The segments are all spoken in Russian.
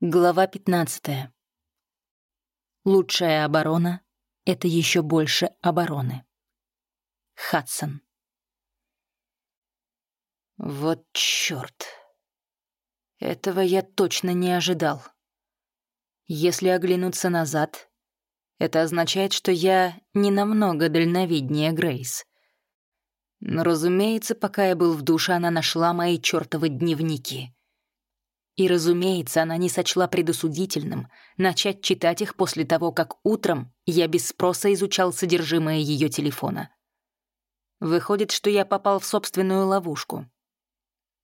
Глава 15. Лучшая оборона — это еще больше обороны. Хадсон. Вот чёрт. Этого я точно не ожидал. Если оглянуться назад, это означает, что я не намного дальновиднее Грейс. Но, разумеется, пока я был в душе, она нашла мои чёртовы дневники — и, разумеется, она не сочла предосудительным начать читать их после того, как утром я без спроса изучал содержимое ее телефона. Выходит, что я попал в собственную ловушку.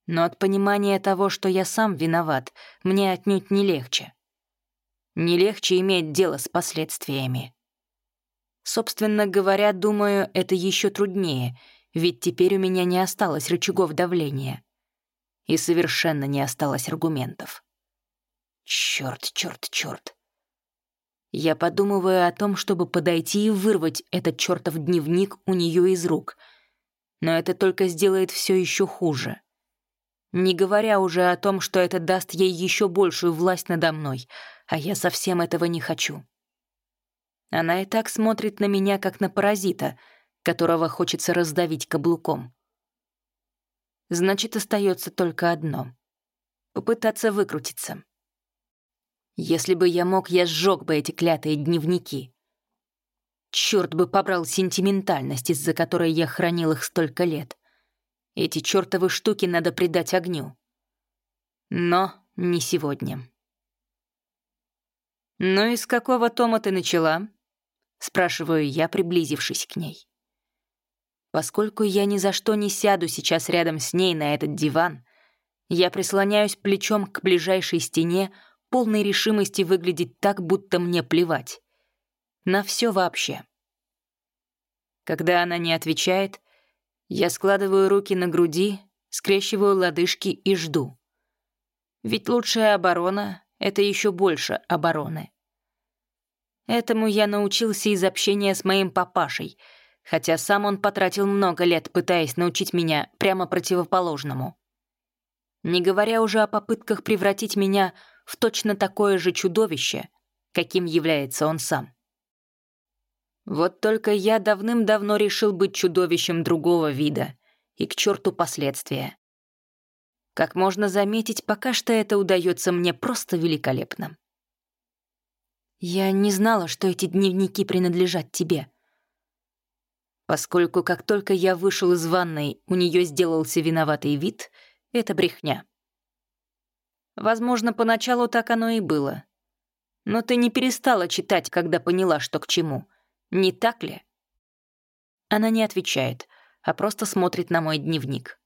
Но от понимания того, что я сам виноват, мне отнюдь не легче. Не легче иметь дело с последствиями. Собственно говоря, думаю, это еще труднее, ведь теперь у меня не осталось рычагов давления и совершенно не осталось аргументов. Чёрт, чёрт, чёрт. Я подумываю о том, чтобы подойти и вырвать этот чёртов дневник у неё из рук, но это только сделает всё ещё хуже. Не говоря уже о том, что это даст ей ещё большую власть надо мной, а я совсем этого не хочу. Она и так смотрит на меня, как на паразита, которого хочется раздавить каблуком. Значит, остается только одно — попытаться выкрутиться. Если бы я мог, я сжег бы эти клятые дневники. Черт бы побрал сентиментальность, из-за которой я хранил их столько лет. Эти чертовы штуки надо придать огню. Но не сегодня. «Ну и с какого тома ты начала?» — спрашиваю я, приблизившись к ней. Поскольку я ни за что не сяду сейчас рядом с ней на этот диван, я прислоняюсь плечом к ближайшей стене, полной решимости выглядеть так, будто мне плевать. На все вообще. Когда она не отвечает, я складываю руки на груди, скрещиваю лодыжки и жду. Ведь лучшая оборона — это еще больше обороны. Этому я научился из общения с моим папашей — хотя сам он потратил много лет, пытаясь научить меня прямо противоположному. Не говоря уже о попытках превратить меня в точно такое же чудовище, каким является он сам. Вот только я давным-давно решил быть чудовищем другого вида, и к черту последствия. Как можно заметить, пока что это удается мне просто великолепно. Я не знала, что эти дневники принадлежат тебе поскольку как только я вышел из ванной, у нее сделался виноватый вид, это брехня. Возможно, поначалу так оно и было. Но ты не перестала читать, когда поняла, что к чему. Не так ли? Она не отвечает, а просто смотрит на мой дневник.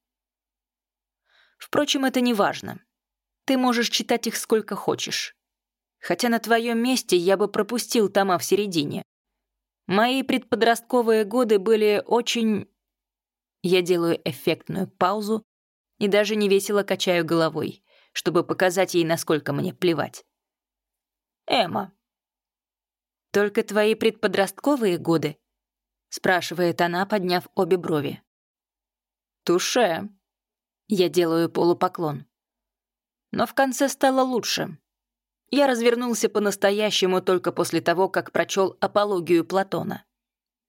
Впрочем, это не важно. Ты можешь читать их сколько хочешь. Хотя на твоем месте я бы пропустил тома в середине. Мои предподростковые годы были очень... Я делаю эффектную паузу и даже невесело качаю головой, чтобы показать ей, насколько мне плевать. «Эмма, только твои предподростковые годы?» — спрашивает она, подняв обе брови. «Туше». Я делаю полупоклон. Но в конце стало лучше. Я развернулся по-настоящему только после того, как прочел апологию Платона.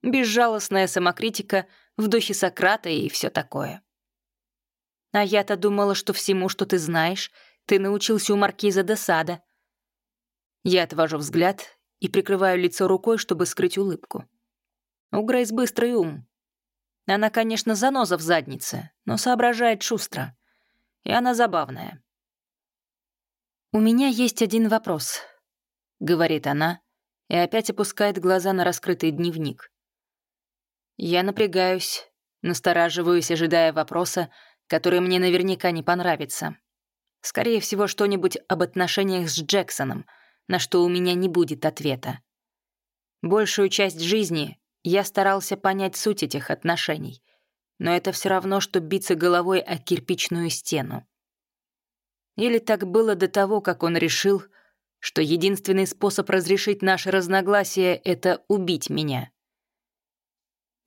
Безжалостная самокритика в духе Сократа и все такое. А я-то думала, что всему, что ты знаешь, ты научился у маркиза де Сада. Я отвожу взгляд и прикрываю лицо рукой, чтобы скрыть улыбку. У Грейс быстрый ум. Она, конечно, заноза в заднице, но соображает шустро. И она забавная. «У меня есть один вопрос», — говорит она и опять опускает глаза на раскрытый дневник. Я напрягаюсь, настораживаюсь, ожидая вопроса, который мне наверняка не понравится. Скорее всего, что-нибудь об отношениях с Джексоном, на что у меня не будет ответа. Большую часть жизни я старался понять суть этих отношений, но это все равно, что биться головой о кирпичную стену. Или так было до того, как он решил, что единственный способ разрешить наше разногласие — это убить меня.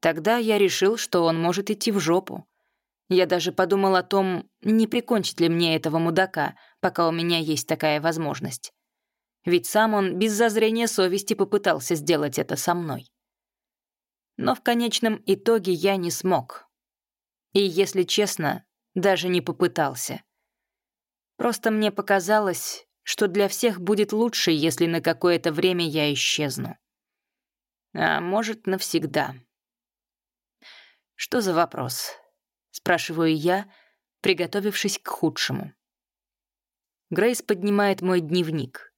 Тогда я решил, что он может идти в жопу. Я даже подумал о том, не прикончить ли мне этого мудака, пока у меня есть такая возможность. Ведь сам он без зазрения совести попытался сделать это со мной. Но в конечном итоге я не смог. И, если честно, даже не попытался. Просто мне показалось, что для всех будет лучше, если на какое-то время я исчезну. А может, навсегда. Что за вопрос? Спрашиваю я, приготовившись к худшему. Грейс поднимает мой дневник.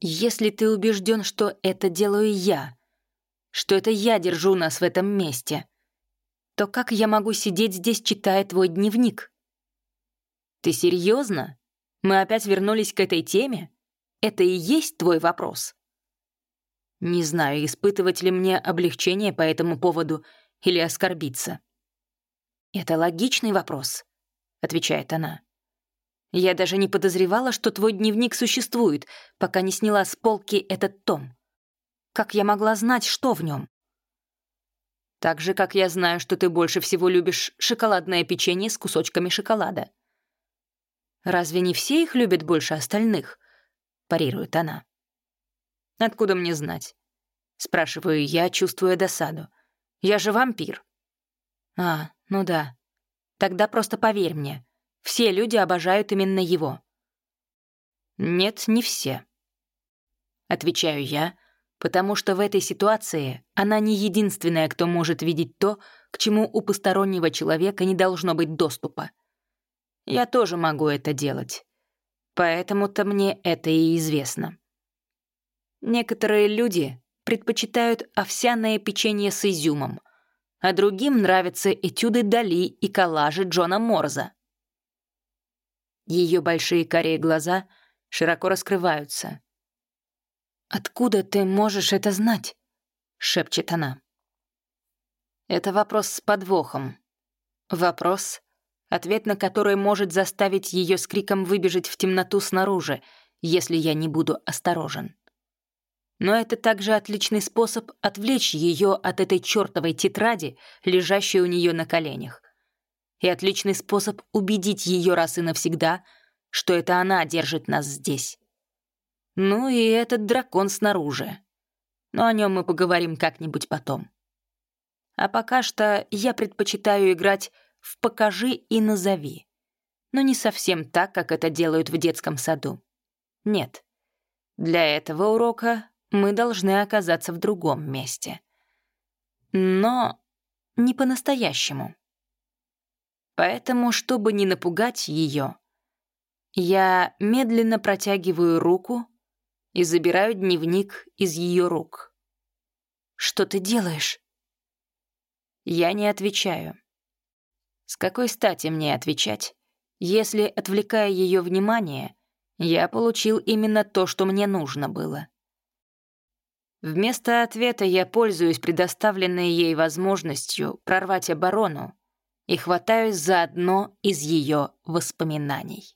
«Если ты убежден, что это делаю я, что это я держу нас в этом месте, то как я могу сидеть здесь, читая твой дневник?» «Ты серьезно? Мы опять вернулись к этой теме? Это и есть твой вопрос?» Не знаю, испытывать ли мне облегчение по этому поводу или оскорбиться. «Это логичный вопрос», — отвечает она. «Я даже не подозревала, что твой дневник существует, пока не сняла с полки этот том. Как я могла знать, что в нем? «Так же, как я знаю, что ты больше всего любишь шоколадное печенье с кусочками шоколада». «Разве не все их любят больше остальных?» — парирует она. «Откуда мне знать?» — спрашиваю я, чувствуя досаду. «Я же вампир». «А, ну да. Тогда просто поверь мне. Все люди обожают именно его». «Нет, не все». Отвечаю я, потому что в этой ситуации она не единственная, кто может видеть то, к чему у постороннего человека не должно быть доступа. Я тоже могу это делать. Поэтому-то мне это и известно. Некоторые люди предпочитают овсяное печенье с изюмом, а другим нравятся этюды Дали и коллажи Джона Морза. Ее большие карие глаза широко раскрываются. «Откуда ты можешь это знать?» — шепчет она. Это вопрос с подвохом. Вопрос, ответ на который может заставить ее с криком выбежать в темноту снаружи, если я не буду осторожен. Но это также отличный способ отвлечь ее от этой чертовой тетради, лежащей у нее на коленях. И отличный способ убедить ее раз и навсегда, что это она держит нас здесь. Ну и этот дракон снаружи. Но о нем мы поговорим как-нибудь потом. А пока что я предпочитаю играть в «покажи и назови». Но не совсем так, как это делают в детском саду. Нет. Для этого урока мы должны оказаться в другом месте. Но не по-настоящему. Поэтому, чтобы не напугать ее, я медленно протягиваю руку и забираю дневник из ее рук. «Что ты делаешь?» Я не отвечаю. С какой стати мне отвечать, если, отвлекая ее внимание, я получил именно то, что мне нужно было? Вместо ответа я пользуюсь предоставленной ей возможностью прорвать оборону и хватаюсь за одно из ее воспоминаний.